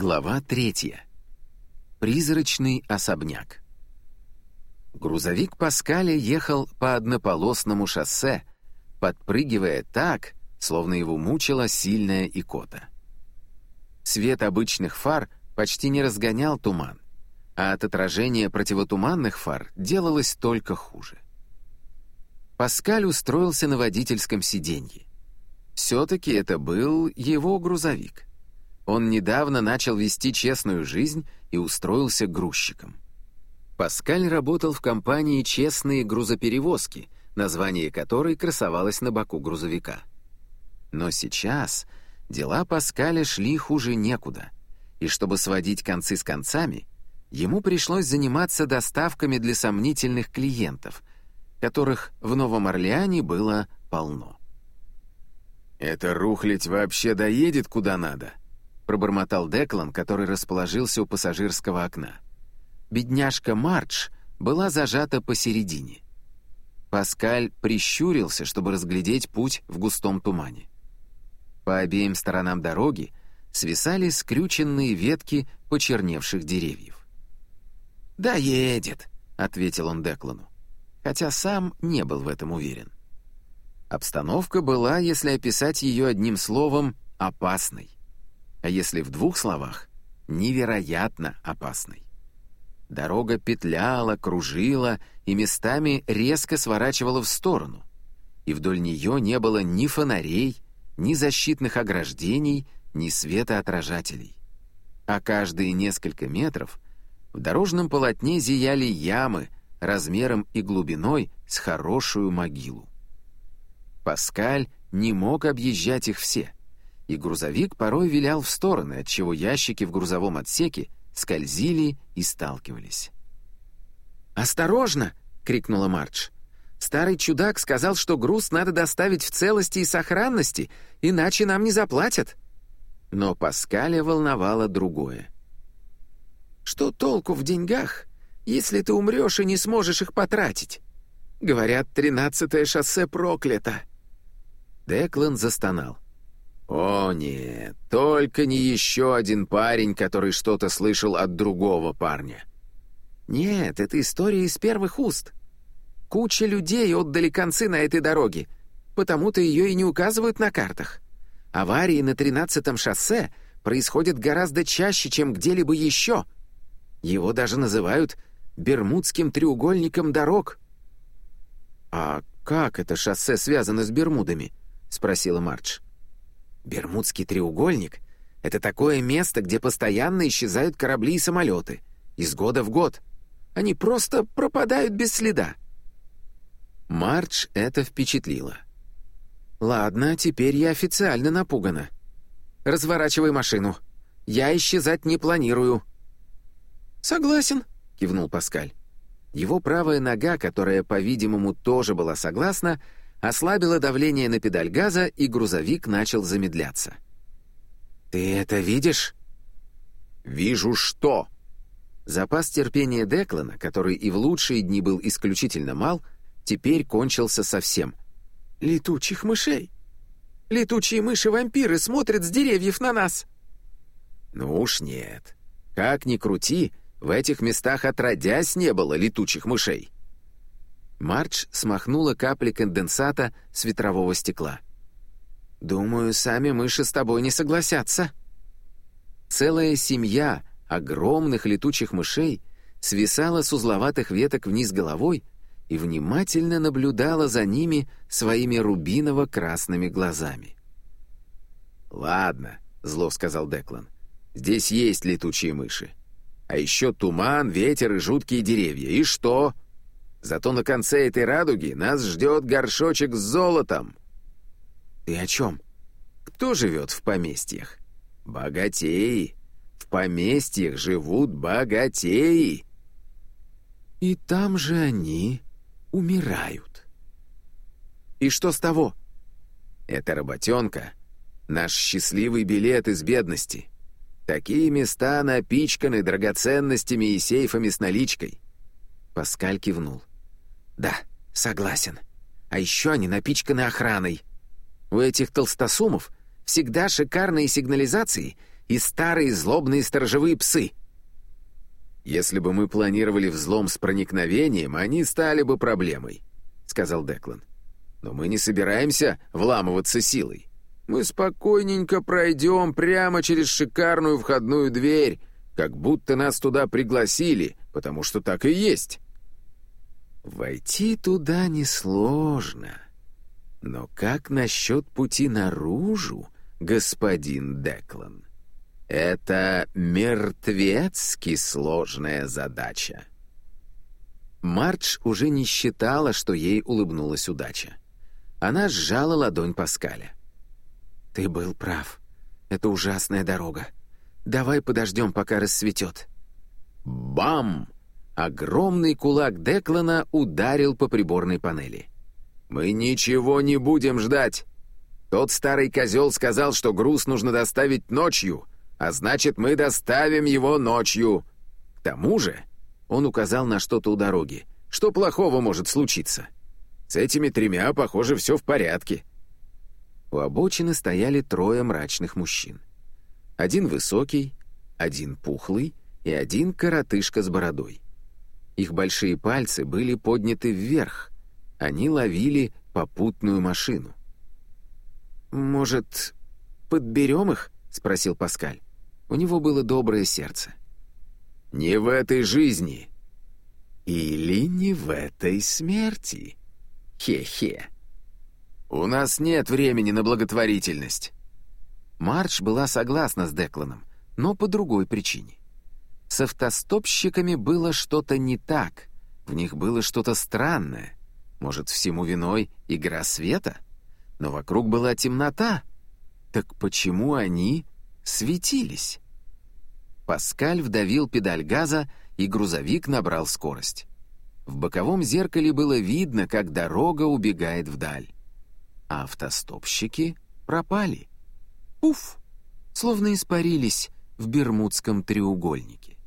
Глава третья. Призрачный особняк. Грузовик Паскаля ехал по однополосному шоссе, подпрыгивая так, словно его мучила сильная икота. Свет обычных фар почти не разгонял туман, а от отражения противотуманных фар делалось только хуже. Паскаль устроился на водительском сиденье. Все-таки это был его грузовик. Он недавно начал вести честную жизнь и устроился грузчиком. Паскаль работал в компании «Честные грузоперевозки», название которой красовалось на боку грузовика. Но сейчас дела Паскаля шли хуже некуда, и чтобы сводить концы с концами, ему пришлось заниматься доставками для сомнительных клиентов, которых в Новом Орлеане было полно. «Это рухлядь вообще доедет куда надо?» Пробормотал Деклан, который расположился у пассажирского окна. Бедняжка Мардж была зажата посередине. Паскаль прищурился, чтобы разглядеть путь в густом тумане. По обеим сторонам дороги свисали скрюченные ветки почерневших деревьев. «Да едет», — ответил он Деклану, хотя сам не был в этом уверен. Обстановка была, если описать ее одним словом, опасной а если в двух словах, невероятно опасной. Дорога петляла, кружила и местами резко сворачивала в сторону, и вдоль нее не было ни фонарей, ни защитных ограждений, ни светоотражателей. А каждые несколько метров в дорожном полотне зияли ямы размером и глубиной с хорошую могилу. Паскаль не мог объезжать их все — и грузовик порой вилял в стороны, отчего ящики в грузовом отсеке скользили и сталкивались. «Осторожно!» — крикнула Мардж. «Старый чудак сказал, что груз надо доставить в целости и сохранности, иначе нам не заплатят». Но Паскаля волновало другое. «Что толку в деньгах, если ты умрешь и не сможешь их потратить? Говорят, тринадцатое шоссе проклято». Деклан застонал. О нет, только не еще один парень, который что-то слышал от другого парня. Нет, это история из первых уст. Куча людей отдали концы на этой дороге, потому-то ее и не указывают на картах. Аварии на тринадцатом шоссе происходят гораздо чаще, чем где-либо еще. Его даже называют Бермудским треугольником дорог. «А как это шоссе связано с Бермудами?» — спросила Мардж. Бермудский треугольник — это такое место, где постоянно исчезают корабли и самолеты. Из года в год. Они просто пропадают без следа. Мардж это впечатлило. «Ладно, теперь я официально напугана. Разворачивай машину. Я исчезать не планирую». «Согласен», — кивнул Паскаль. Его правая нога, которая, по-видимому, тоже была согласна, — ослабило давление на педаль газа, и грузовик начал замедляться. «Ты это видишь?» «Вижу что?» Запас терпения Деклана, который и в лучшие дни был исключительно мал, теперь кончился совсем. «Летучих мышей! Летучие мыши-вампиры смотрят с деревьев на нас!» «Ну уж нет. Как ни крути, в этих местах отродясь не было летучих мышей». Мардж смахнула капли конденсата с ветрового стекла. «Думаю, сами мыши с тобой не согласятся». Целая семья огромных летучих мышей свисала с узловатых веток вниз головой и внимательно наблюдала за ними своими рубиново-красными глазами. «Ладно», — зло сказал Деклан, — «здесь есть летучие мыши. А еще туман, ветер и жуткие деревья. И что?» Зато на конце этой радуги нас ждет горшочек с золотом». «Ты о чем? Кто живет в поместьях?» «Богатеи. В поместьях живут богатеи». «И там же они умирают». «И что с того?» «Это работенка. Наш счастливый билет из бедности. Такие места напичканы драгоценностями и сейфами с наличкой». Паскаль кивнул. «Да, согласен. А еще они напичканы охраной. У этих толстосумов всегда шикарные сигнализации и старые злобные сторожевые псы. «Если бы мы планировали взлом с проникновением, они стали бы проблемой», — сказал Деклан. «Но мы не собираемся вламываться силой. Мы спокойненько пройдем прямо через шикарную входную дверь, как будто нас туда пригласили, потому что так и есть». «Войти туда несложно. Но как насчет пути наружу, господин Деклан?» Это мертвецки сложная задача. Мардж уже не считала, что ей улыбнулась удача. Она сжала ладонь Паскаля. «Ты был прав. Это ужасная дорога. Давай подождем, пока рассветет». Бам! Огромный кулак Деклана ударил по приборной панели. «Мы ничего не будем ждать. Тот старый козел сказал, что груз нужно доставить ночью, а значит, мы доставим его ночью. К тому же, он указал на что-то у дороги. Что плохого может случиться? С этими тремя, похоже, все в порядке. У обочины стояли трое мрачных мужчин. Один высокий, один пухлый и один коротышка с бородой. Их большие пальцы были подняты вверх. Они ловили попутную машину. «Может, подберем их?» — спросил Паскаль. У него было доброе сердце. «Не в этой жизни!» «Или не в этой смерти!» «Хе-хе!» «У нас нет времени на благотворительность!» Марч была согласна с Декланом, но по другой причине. С автостопщиками было что-то не так, в них было что-то странное. Может, всему виной игра света? Но вокруг была темнота. Так почему они светились. Паскаль вдавил педаль газа, и грузовик набрал скорость. В боковом зеркале было видно, как дорога убегает вдаль. А автостопщики пропали. Уф! Словно испарились в Бермудском треугольнике.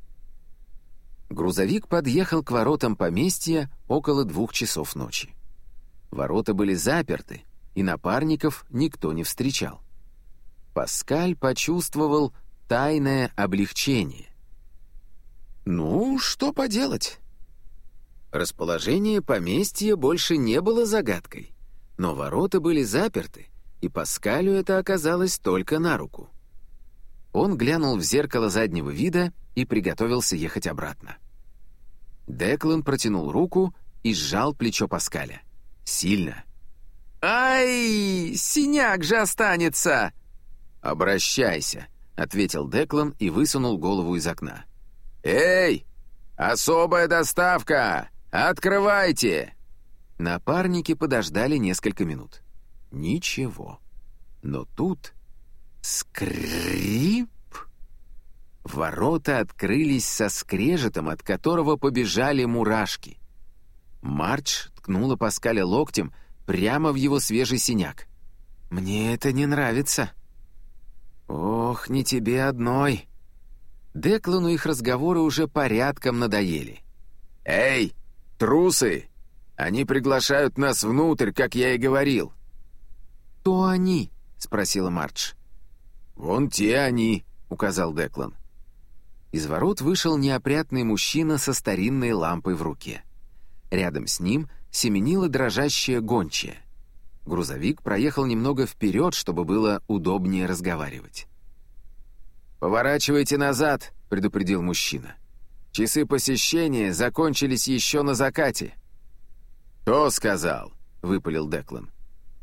Грузовик подъехал к воротам поместья около двух часов ночи. Ворота были заперты, и напарников никто не встречал. Паскаль почувствовал тайное облегчение. Ну, что поделать? Расположение поместья больше не было загадкой, но ворота были заперты, и Паскалю это оказалось только на руку. Он глянул в зеркало заднего вида и приготовился ехать обратно. Деклан протянул руку и сжал плечо Паскаля. Сильно. «Ай, синяк же останется!» «Обращайся», — ответил Деклан и высунул голову из окна. «Эй! Особая доставка! Открывайте!» Напарники подождали несколько минут. Ничего. Но тут... Скрип! Ворота открылись со скрежетом, от которого побежали мурашки. Марч ткнула Паскаля локтем прямо в его свежий синяк. «Мне это не нравится», «Ох, не тебе одной!» Деклану их разговоры уже порядком надоели. «Эй, трусы! Они приглашают нас внутрь, как я и говорил!» «Кто они?» — спросила Мардж. «Вон те они», — указал Деклан. Из ворот вышел неопрятный мужчина со старинной лампой в руке. Рядом с ним семенила дрожащая гончая — Грузовик проехал немного вперед, чтобы было удобнее разговаривать. «Поворачивайте назад», — предупредил мужчина. «Часы посещения закончились еще на закате». «Кто сказал?» — выпалил Деклан.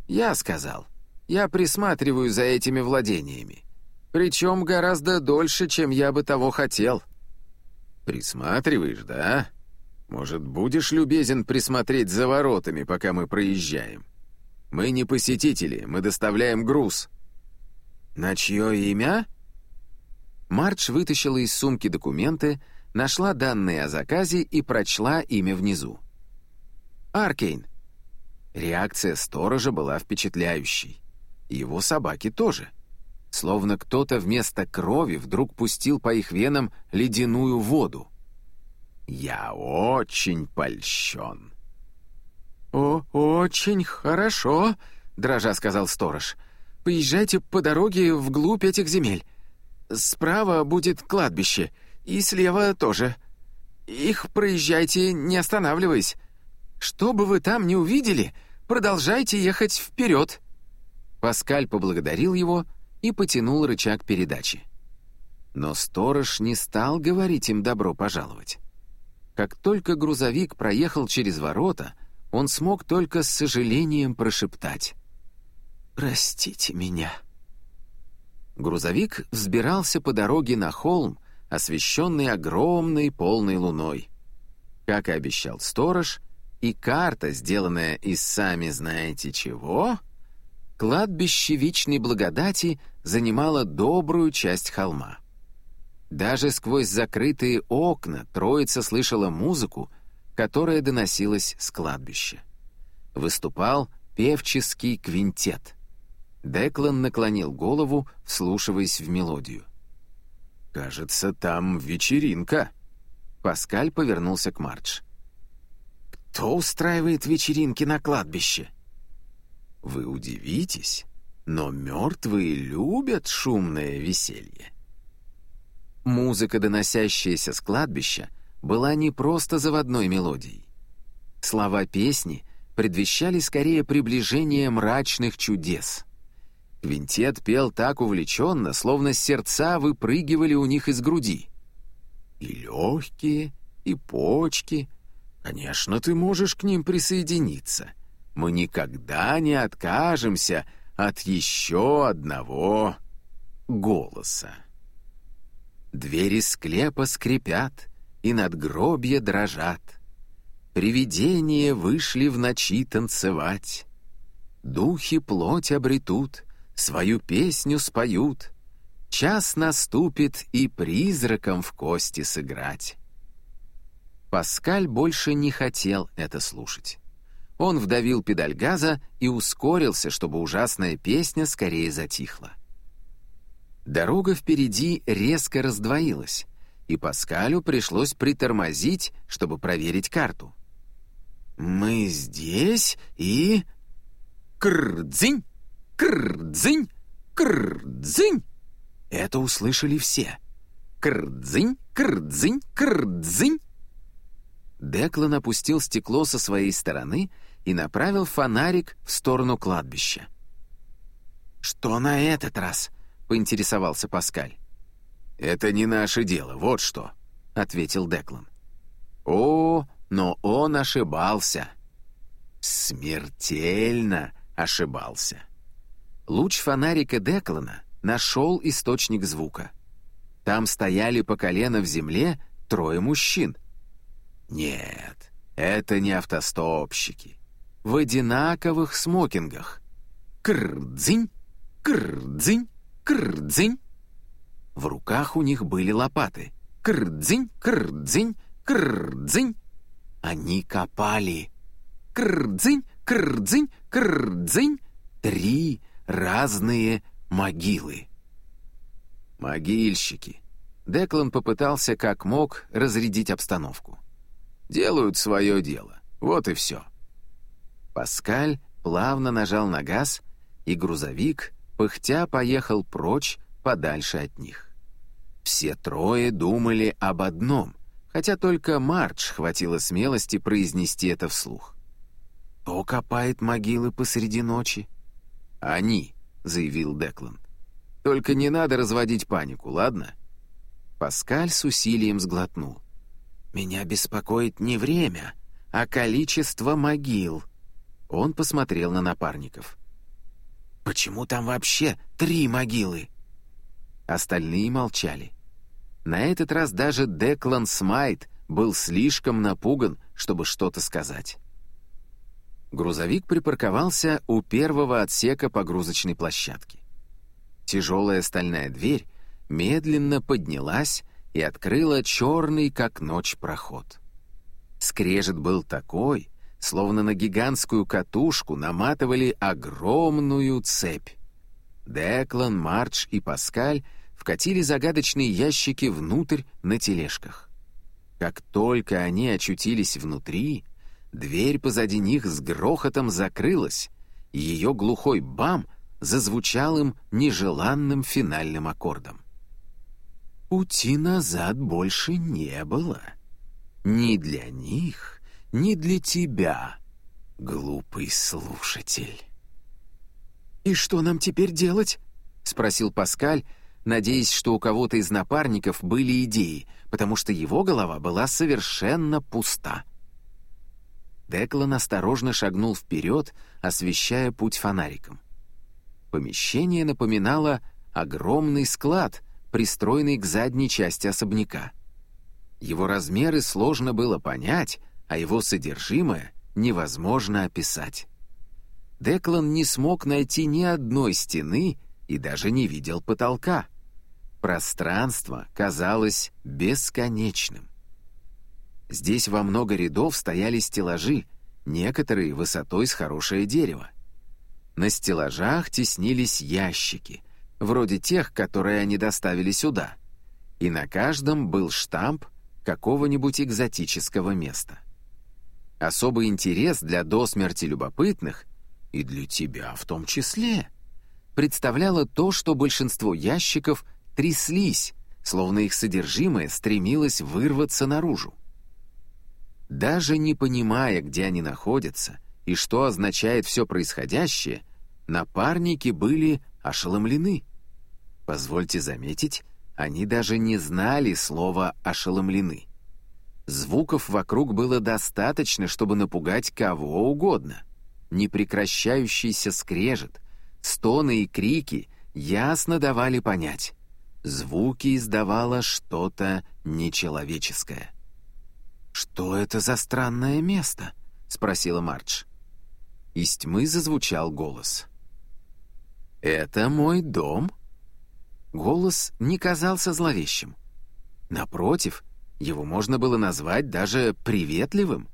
«Я сказал. Я присматриваю за этими владениями. Причем гораздо дольше, чем я бы того хотел». «Присматриваешь, да? Может, будешь любезен присмотреть за воротами, пока мы проезжаем?» Мы не посетители, мы доставляем груз». «На чье имя?» Мардж вытащила из сумки документы, нашла данные о заказе и прочла имя внизу. «Аркейн». Реакция сторожа была впечатляющей. Его собаки тоже. Словно кто-то вместо крови вдруг пустил по их венам ледяную воду. «Я очень польщен», «О, очень хорошо», — дрожа сказал сторож. «Поезжайте по дороге вглубь этих земель. Справа будет кладбище, и слева тоже. Их проезжайте, не останавливаясь. Что бы вы там ни увидели, продолжайте ехать вперед». Паскаль поблагодарил его и потянул рычаг передачи. Но сторож не стал говорить им «добро пожаловать». Как только грузовик проехал через ворота, он смог только с сожалением прошептать «Простите меня». Грузовик взбирался по дороге на холм, освещенный огромной полной луной. Как и обещал сторож, и карта, сделанная из сами знаете чего, кладбище Вечной Благодати занимало добрую часть холма. Даже сквозь закрытые окна троица слышала музыку, которая доносилась с кладбища. Выступал певческий квинтет. Деклан наклонил голову, вслушиваясь в мелодию. «Кажется, там вечеринка». Паскаль повернулся к Мардж. «Кто устраивает вечеринки на кладбище?» «Вы удивитесь, но мертвые любят шумное веселье». Музыка, доносящаяся с кладбища, была не просто заводной мелодией. Слова песни предвещали скорее приближение мрачных чудес. Квинтет пел так увлеченно, словно сердца выпрыгивали у них из груди. И легкие, и почки. Конечно, ты можешь к ним присоединиться. Мы никогда не откажемся от еще одного голоса. Двери склепа скрипят, и надгробья дрожат. Привидения вышли в ночи танцевать. Духи плоть обретут, свою песню споют. Час наступит и призраком в кости сыграть. Паскаль больше не хотел это слушать. Он вдавил педаль газа и ускорился, чтобы ужасная песня скорее затихла. Дорога впереди резко раздвоилась, и Паскалю пришлось притормозить, чтобы проверить карту. «Мы здесь и...» «Крдзинь! Крдзинь! Крдзинь!» Это услышали все. «Крдзинь! Крдзинь! Крдзинь!» Деклан опустил стекло со своей стороны и направил фонарик в сторону кладбища. «Что на этот раз?» — поинтересовался Паскаль. «Это не наше дело, вот что», — ответил Деклан. «О, но он ошибался. Смертельно ошибался». Луч фонарика Деклана нашел источник звука. Там стояли по колено в земле трое мужчин. Нет, это не автостопщики. В одинаковых смокингах. Крдзинь, крдзинь, крдзинь. В руках у них были лопаты. Крдзинь, крдзинь, крдзинь. Они копали. Крдзинь, крдзинь, крдзинь. Три разные могилы. Могильщики. Деклан попытался как мог разрядить обстановку. Делают свое дело. Вот и все. Паскаль плавно нажал на газ, и грузовик пыхтя поехал прочь, подальше от них. Все трое думали об одном, хотя только Мардж хватило смелости произнести это вслух. «Кто копает могилы посреди ночи?» «Они», — заявил Деклан. «Только не надо разводить панику, ладно?» Паскаль с усилием сглотнул. «Меня беспокоит не время, а количество могил». Он посмотрел на напарников. Почему там вообще три могилы?» Остальные молчали. На этот раз даже Деклан Смайт был слишком напуган, чтобы что-то сказать. Грузовик припарковался у первого отсека погрузочной площадки. Тяжелая стальная дверь медленно поднялась и открыла черный, как ночь, проход. Скрежет был такой, словно на гигантскую катушку наматывали огромную цепь. Деклан, Мардж и Паскаль вкатили загадочные ящики внутрь на тележках. Как только они очутились внутри, дверь позади них с грохотом закрылась, и ее глухой бам зазвучал им нежеланным финальным аккордом. Пути назад больше не было. Ни для них, ни для тебя, глупый слушатель. «И что нам теперь делать?» — спросил Паскаль, надеясь, что у кого-то из напарников были идеи, потому что его голова была совершенно пуста. Деклан осторожно шагнул вперед, освещая путь фонариком. Помещение напоминало огромный склад, пристроенный к задней части особняка. Его размеры сложно было понять, а его содержимое невозможно описать. Деклан не смог найти ни одной стены и даже не видел потолка. Пространство казалось бесконечным. Здесь во много рядов стояли стеллажи, некоторые высотой с хорошее дерево. На стеллажах теснились ящики, вроде тех, которые они доставили сюда, и на каждом был штамп какого-нибудь экзотического места. Особый интерес для до смерти любопытных, и для тебя в том числе, представляло то, что большинство ящиков тряслись, словно их содержимое стремилось вырваться наружу. Даже не понимая, где они находятся и что означает все происходящее, напарники были ошеломлены. Позвольте заметить, они даже не знали слова «ошеломлены». Звуков вокруг было достаточно, чтобы напугать кого угодно. Непрекращающийся скрежет, стоны и крики ясно давали понять. Звуки издавало что-то нечеловеческое. «Что это за странное место?» — спросила Мардж. Из тьмы зазвучал голос. «Это мой дом?» Голос не казался зловещим. Напротив, его можно было назвать даже приветливым.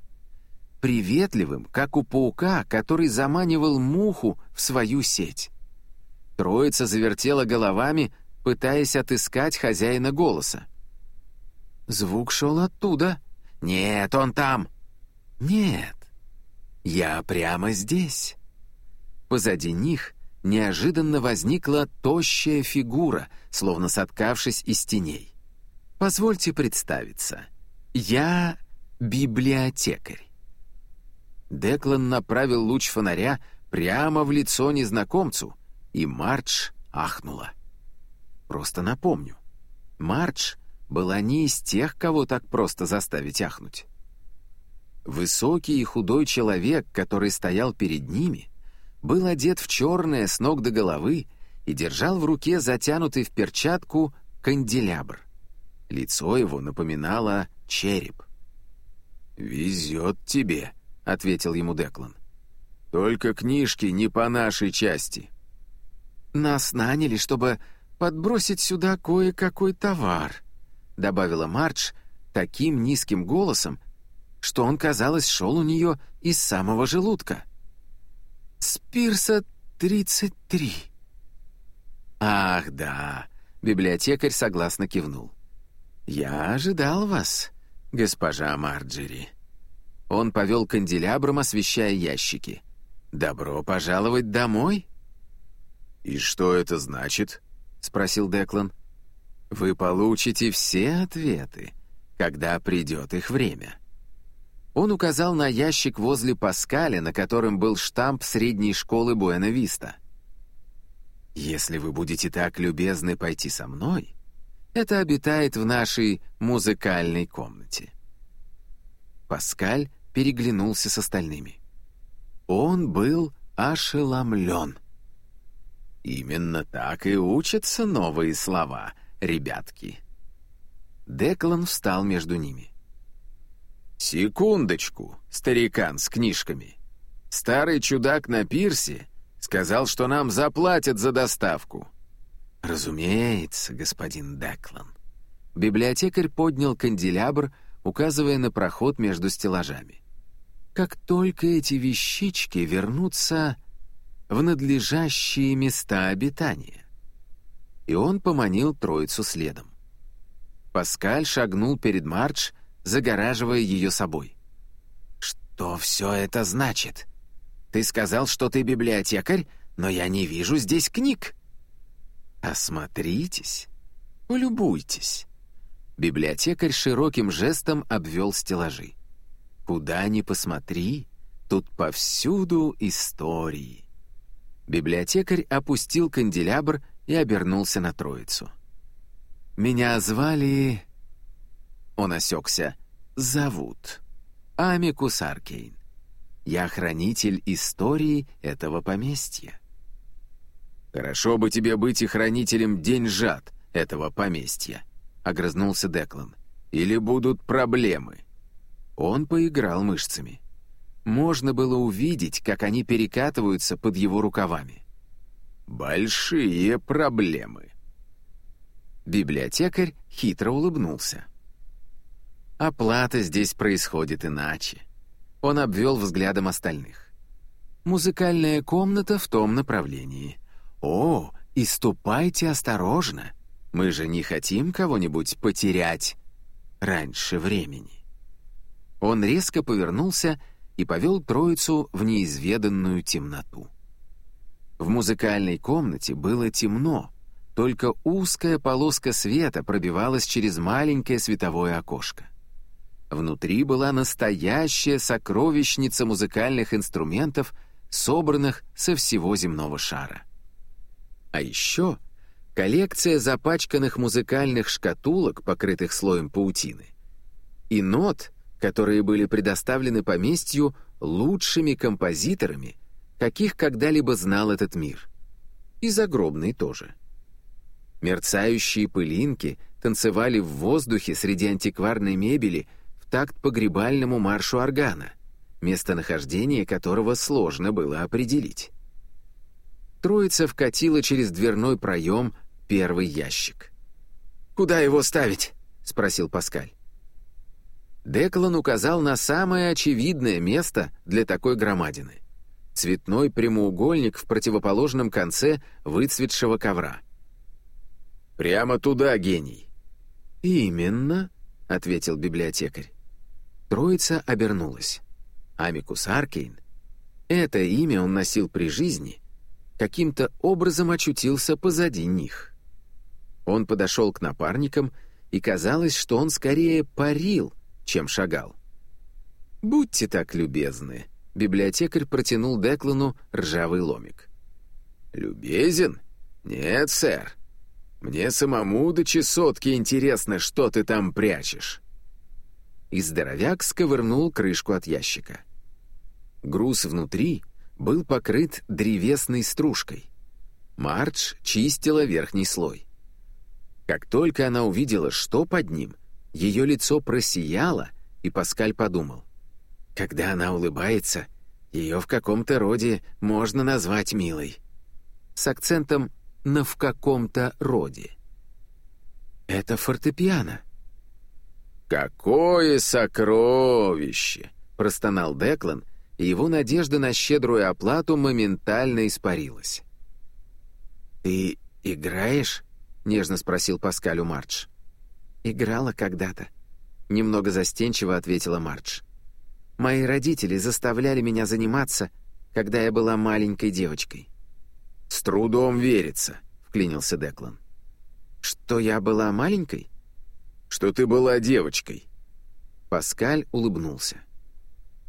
Приветливым, как у паука, который заманивал муху в свою сеть. Троица завертела головами, пытаясь отыскать хозяина голоса. Звук шел оттуда. «Нет, он там!» «Нет, я прямо здесь». Позади них неожиданно возникла тощая фигура, словно соткавшись из теней. «Позвольте представиться. Я библиотекарь». Деклан направил луч фонаря прямо в лицо незнакомцу, и Мардж ахнула. Просто напомню, Мардж была не из тех, кого так просто заставить ахнуть. Высокий и худой человек, который стоял перед ними, был одет в черное с ног до головы и держал в руке затянутый в перчатку канделябр. Лицо его напоминало череп. «Везет тебе», — ответил ему Деклан. «Только книжки не по нашей части». «Нас наняли, чтобы подбросить сюда кое-какой товар», — добавила Мардж таким низким голосом, что он, казалось, шел у нее из самого желудка. «Спирса 33». «Ах, да», — библиотекарь согласно кивнул. «Я ожидал вас, госпожа Марджери». Он повел канделябром, освещая ящики. «Добро пожаловать домой?» «И что это значит?» — спросил Деклан. «Вы получите все ответы, когда придет их время». Он указал на ящик возле Паскаля, на котором был штамп средней школы Буэна-Виста. «Если вы будете так любезны пойти со мной, это обитает в нашей музыкальной комнате». Паскаль переглянулся с остальными. Он был ошеломлен. Именно так и учатся новые слова, ребятки. Деклан встал между ними. «Секундочку, старикан с книжками. Старый чудак на пирсе сказал, что нам заплатят за доставку». «Разумеется, господин Деклан». Библиотекарь поднял канделябр, указывая на проход между стеллажами. «Как только эти вещички вернутся в надлежащие места обитания». И он поманил троицу следом. Паскаль шагнул перед Мардж, загораживая ее собой. «Что все это значит? Ты сказал, что ты библиотекарь, но я не вижу здесь книг». «Осмотритесь. Полюбуйтесь». Библиотекарь широким жестом обвел стеллажи. «Куда ни посмотри, тут повсюду истории». Библиотекарь опустил канделябр и обернулся на троицу. «Меня звали...» Он осекся. «Зовут. Амикус Аркейн. Я хранитель истории этого поместья». «Хорошо бы тебе быть и хранителем деньжат этого поместья», — огрызнулся Деклан. «Или будут проблемы». Он поиграл мышцами. Можно было увидеть, как они перекатываются под его рукавами. «Большие проблемы». Библиотекарь хитро улыбнулся. Оплата здесь происходит иначе. Он обвел взглядом остальных. Музыкальная комната в том направлении. О, и ступайте осторожно. Мы же не хотим кого-нибудь потерять раньше времени. Он резко повернулся и повел троицу в неизведанную темноту. В музыкальной комнате было темно, только узкая полоска света пробивалась через маленькое световое окошко. Внутри была настоящая сокровищница музыкальных инструментов, собранных со всего земного шара. А еще коллекция запачканных музыкальных шкатулок, покрытых слоем паутины, и нот, которые были предоставлены поместью лучшими композиторами, каких когда-либо знал этот мир. И загробный тоже. Мерцающие пылинки танцевали в воздухе среди антикварной мебели в такт погребальному маршу органа, местонахождение которого сложно было определить. Троица вкатила через дверной проем первый ящик. «Куда его ставить?» — спросил Паскаль. Деклан указал на самое очевидное место для такой громадины. Цветной прямоугольник в противоположном конце выцветшего ковра. «Прямо туда, гений!» «Именно», — ответил библиотекарь. Троица обернулась. Амикус Аркейн. Это имя он носил при жизни, каким-то образом очутился позади них. Он подошел к напарникам, и казалось, что он скорее парил, чем шагал. «Будьте так любезны», — библиотекарь протянул Деклану ржавый ломик. «Любезен? Нет, сэр. Мне самому до чесотки интересно, что ты там прячешь». И здоровяк сковырнул крышку от ящика. Груз внутри был покрыт древесной стружкой. Мардж чистила верхний слой. Как только она увидела, что под ним, ее лицо просияло, и Паскаль подумал. Когда она улыбается, ее в каком-то роде можно назвать милой. С акцентом на «в каком-то роде». Это фортепиано. «Какое сокровище!» — простонал Деклан — его надежда на щедрую оплату моментально испарилась. «Ты играешь?» — нежно спросил Паскаль у Мардж. «Играла когда-то», — немного застенчиво ответила Мардж. «Мои родители заставляли меня заниматься, когда я была маленькой девочкой». «С трудом верится», — вклинился Деклан. «Что я была маленькой?» «Что ты была девочкой». Паскаль улыбнулся.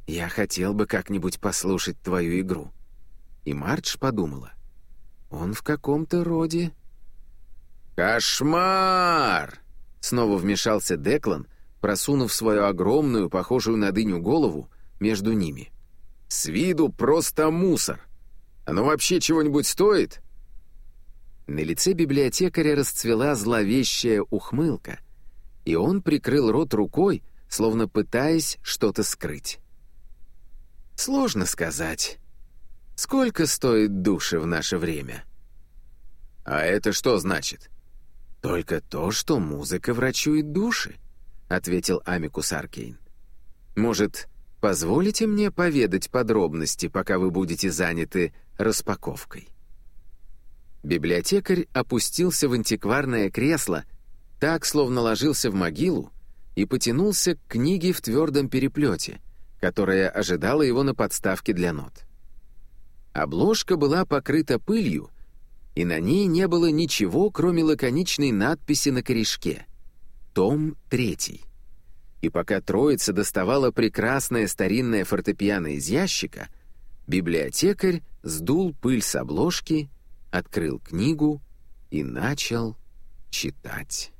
«Я хотел бы как-нибудь послушать твою игру». И Мардж подумала. «Он в каком-то роде...» «Кошмар!» Снова вмешался Деклан, просунув свою огромную, похожую на дыню голову, между ними. «С виду просто мусор. Оно вообще чего-нибудь стоит?» На лице библиотекаря расцвела зловещая ухмылка, и он прикрыл рот рукой, словно пытаясь что-то скрыть. Сложно сказать. Сколько стоит души в наше время? А это что значит? Только то, что музыка врачует души, ответил Амикус Аркейн. Может, позволите мне поведать подробности, пока вы будете заняты распаковкой? Библиотекарь опустился в антикварное кресло, так, словно ложился в могилу, и потянулся к книге в твердом переплете, которая ожидала его на подставке для нот. Обложка была покрыта пылью, и на ней не было ничего, кроме лаконичной надписи на корешке. Том третий. И пока троица доставала прекрасное старинное фортепиано из ящика, библиотекарь сдул пыль с обложки, открыл книгу и начал читать.